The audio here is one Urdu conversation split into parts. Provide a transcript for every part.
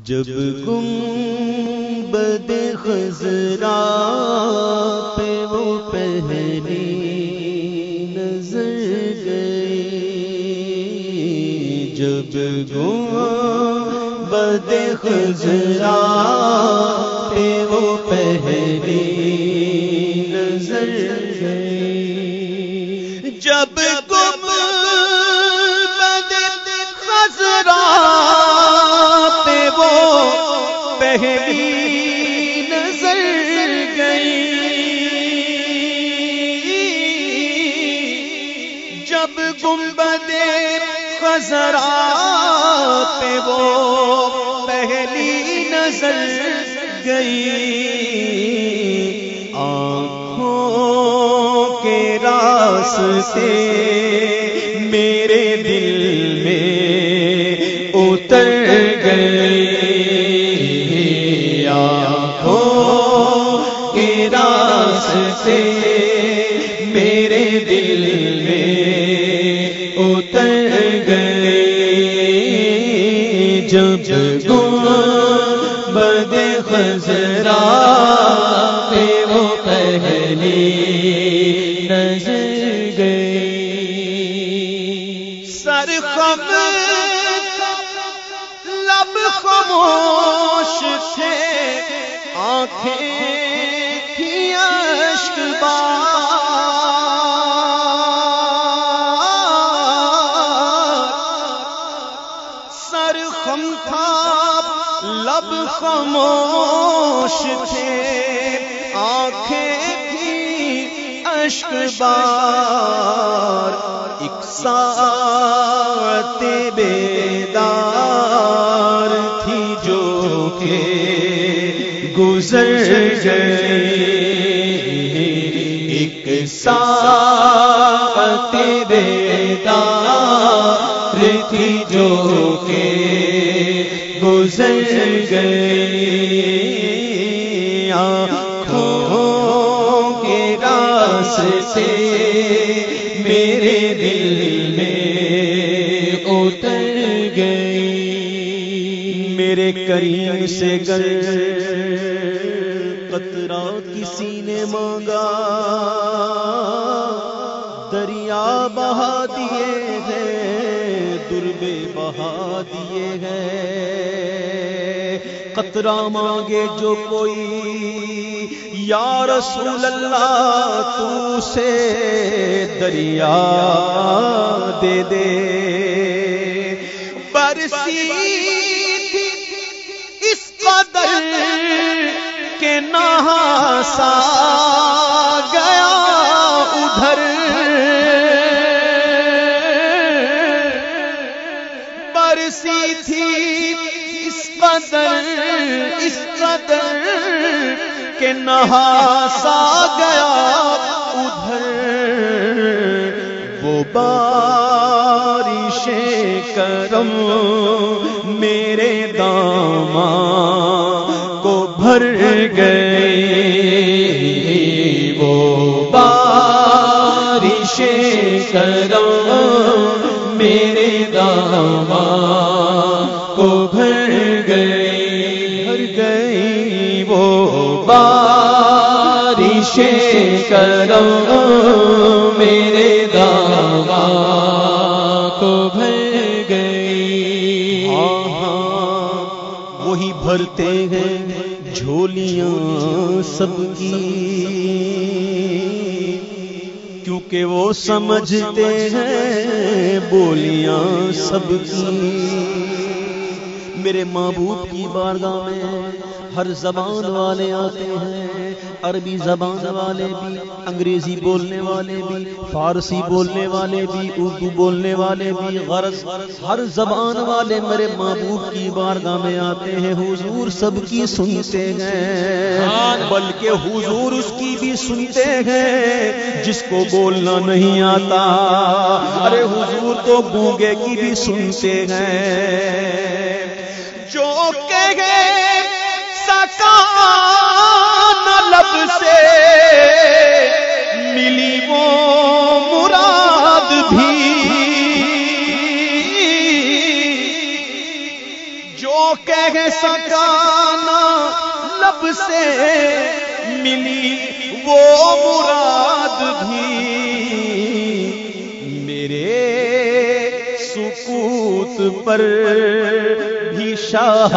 جب گم بد خزرا پہ وہ پہلی نظر گئی۔ جب گم بد خزرا پہ وہ پہلی نظر گئی۔ جب گم بد خزرا وہ پہلی نظر گئی۔ آنکھوں کے راستے میرے تم گم بد خزرا پہ وہ پہلی نظر گئی۔ سر خم لب خموش تھے، آنکھیں تھا، لب خاموش تھے، آنکھیں تھی اشک بار، ایک ساتھ بیدار تھی جو کہ گزر گئی۔ ایک ساتھ بیدار میرے کریم سے گر قطرہ کسی نے مانگا۔ دریا بہا دیے ہیں، دربے بہا دیے ہیں۔ قطرہ مانگے جو کوئی۔ یا رسول اللہ، تو سے دریا دے دے۔ برسی نہاسا گیا ادھر۔ برسی تھی اس قدر اس قدر کے نہاسا گیا ادھر۔ وہ بارش کرم میرے داما گئی بھر گئی وہ بارش کرم میرے داما کو بھر گئی۔ ہاں، ہاں، وہی بھرتے ہیں جھولیاں سب کی۔ کیونکہ وہ سمجھتے ہیں بولیاں سب کی۔ میرے محبوب کی بارگاہ میں ہر زبان والے آتے ہیں، عربی زبان والے بھی، انگریزی بولنے والے بھی، فارسی بولنے والے بھی، اردو بولنے والے بھی، غرض ہر زبان والے میرے محبوب کی بارگاہ میں آتے ہیں۔ حضور سب کی سنتے ہیں، بلکہ حضور اس کی بھی سنتے ہیں۔ جس کو بولنا نہیں آتا، ارے حضور تو گونگے کی بھی سنتے ہیں۔ جو کہہ سکانا، لب سے ملی وہ مراد بھی۔ میرے سکوت پر بھی شاہ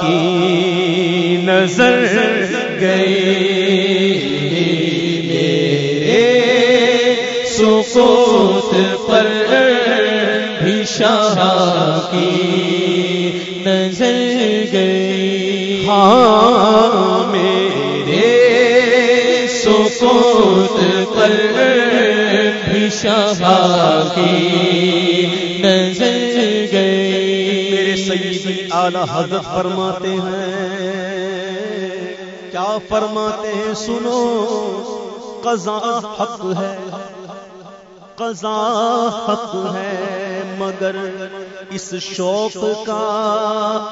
کی نظر گئی سوت پر بھی شاہ کی نظر گئی۔ ہاں میرے سوت پر بھی شاہ کی نظر گئی۔ میرے سیدی اعلی حضرت فرماتے ہیں، کیا فرماتے ہیں؟ سنو قضا حق ہے۔ قضا حق ہے۔ مگر اس شوق کا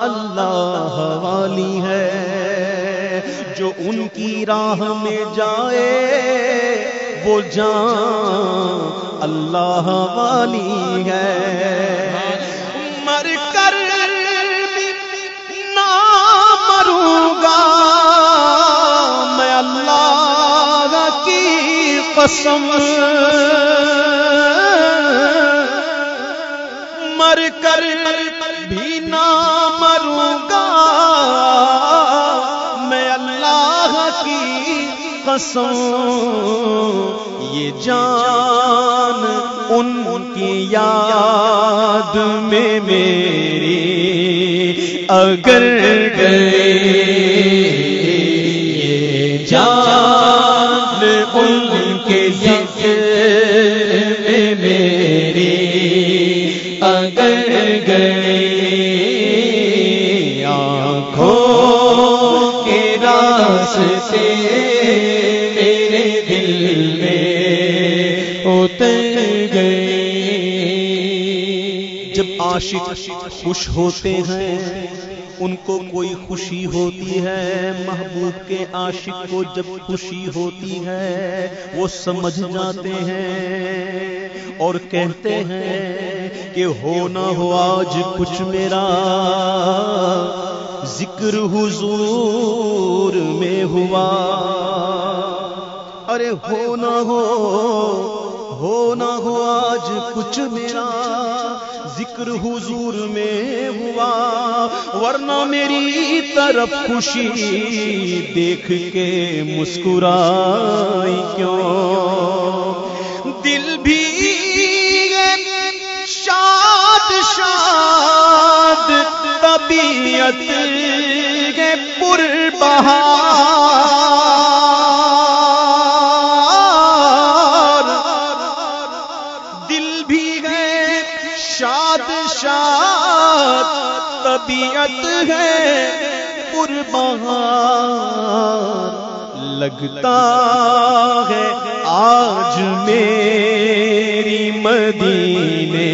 اللہ والی ہے جو ان کی راہ میں جائے وہ جان اللہ والی ہے۔ مر کر نہ مروں گا۔ میں اللہ کی قسم مر کر بھی نہ مروں گا۔ میں اللہ کی قسم، یہ جان ان کی یاد میں میری اگر گئے راستے میرے دل میں۔ اتر گئے۔ جب عاشق خوش ہوتے ہیں، ان کو کوئی خوشی ہوتی ہے۔ محبوب کے عاشق کو جب خوشی ہوتی ہے، وہ سمجھ جاتے ہیں اور کہتے ہیں کہ ہو نہ ہو آج کچھ میرا۔ ذکر حضور میں ہوا۔ ارے ہو نہ ہو ہو نہ ہو آج کچھ میرا ذکر حضور میں ہوا۔ ورنہ میری طرف خوشی دیکھ کے مسکرائی کیوں؟ دل بھی شاد شاد، طبیعت بہار دل بھی ہے شاد شاد طبیعت ہے پر بہار لگتا ہے آج میری مدینے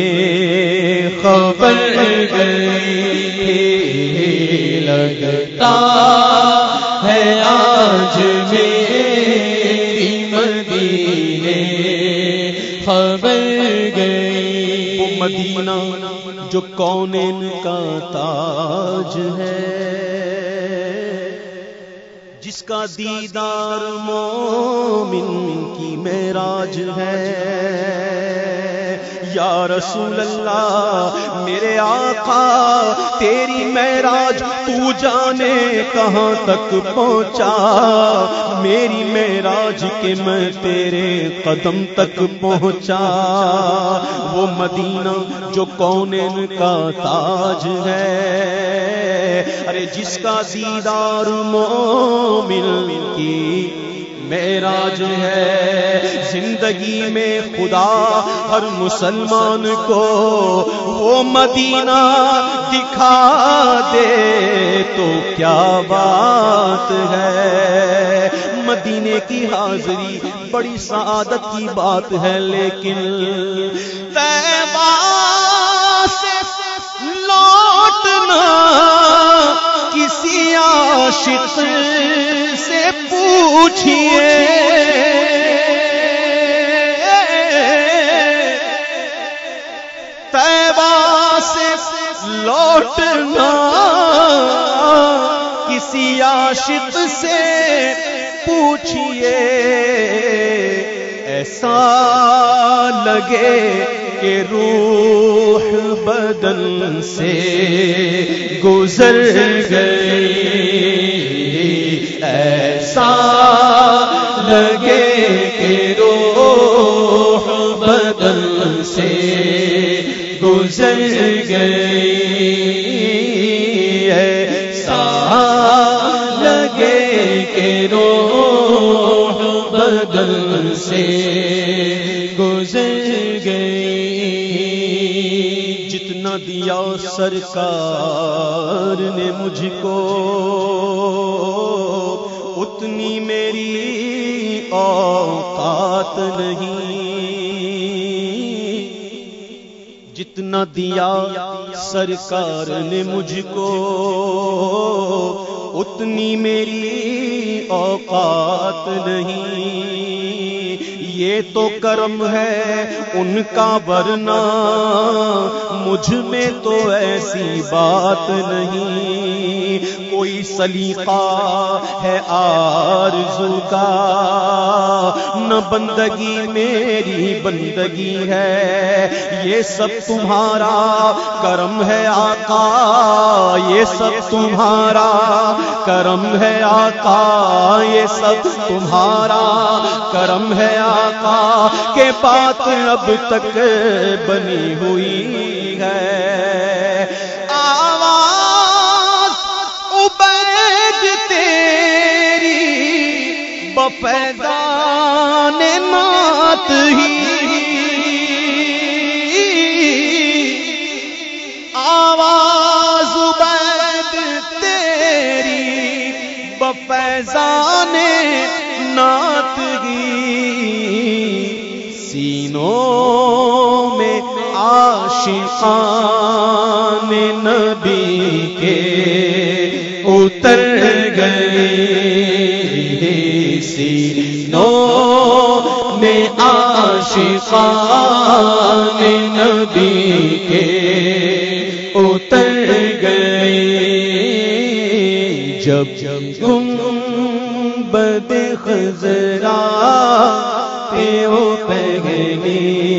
خبر گئی لگتا جو کونین کا تاج ہے؟ جس کا دیدار مومن کی معراج ہے۔ یا رسول اللہ، میرے آقا، تیری معراج، تو جانے کہاں تک پہنچا؟ میری معراج کے میں تیرے قدم تک پہنچا؟ وہ مدینہ جو کونین کا تاج ہے۔ ارے، جس کا دیدار مومن کی معراج ہے۔ زندگی میں خدا ہر مسلمان کو وہ مدینہ دکھا دے تو کیا بات ہے؟ مدینے کی حاضری بڑی سعادت کی بات ہے، لیکن لوٹنا عاشق سے پوچھئے۔ طیبہ سے لوٹنا، کسی عاشق سے پوچھئے۔ ایسا لگے کہ روح بدن سے گزر گئی، ایسا لگے کہ روح بدن سے گزر گئی، ایسا لگے کہ روح بدن سے دیا سرکار نے مجھ کو۔ اتنی میری اوقات نہیں۔ جتنا دیا سرکار نے مجھ کو، اتنی میری اوقات نہیں۔ یہ تو کرم ہے ان کا ورنہ مجھ میں تو ایسی بات نہیں۔ کوئی سلیقہ ہے آرزو کا۔ نہ بندگی میری بندگی ہے۔ یہ سب تمہارا کرم ہے آقا۔ یہ سب تمہارا کرم ہے آقا۔ یہ سب تمہارا کرم ہے آقا۔ کے بات اب تک بنی ہوئی ہے۔ آواز عبید تیری بفیدان نات ہی۔ آواز عبید تیری بفیضان نات سینوں میں عاشقان نبی کے اتر گئے سینوں میں عاشقان نبی کے اتر گئے جب جب گم بد خزرا پہ وہ پہلی